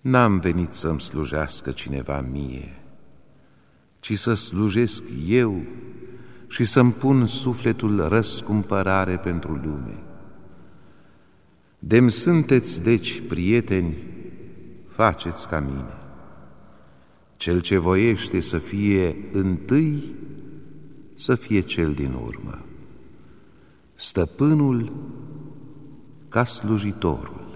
N-am venit să-mi slujească cineva mie, ci să slujesc eu și să-mi pun sufletul răscumpărare pentru lume. Dem sunteți, deci, prieteni, faceți ca mine. Cel ce voiește să fie întâi, să fie cel din urmă. Stăpânul ca slujitorul.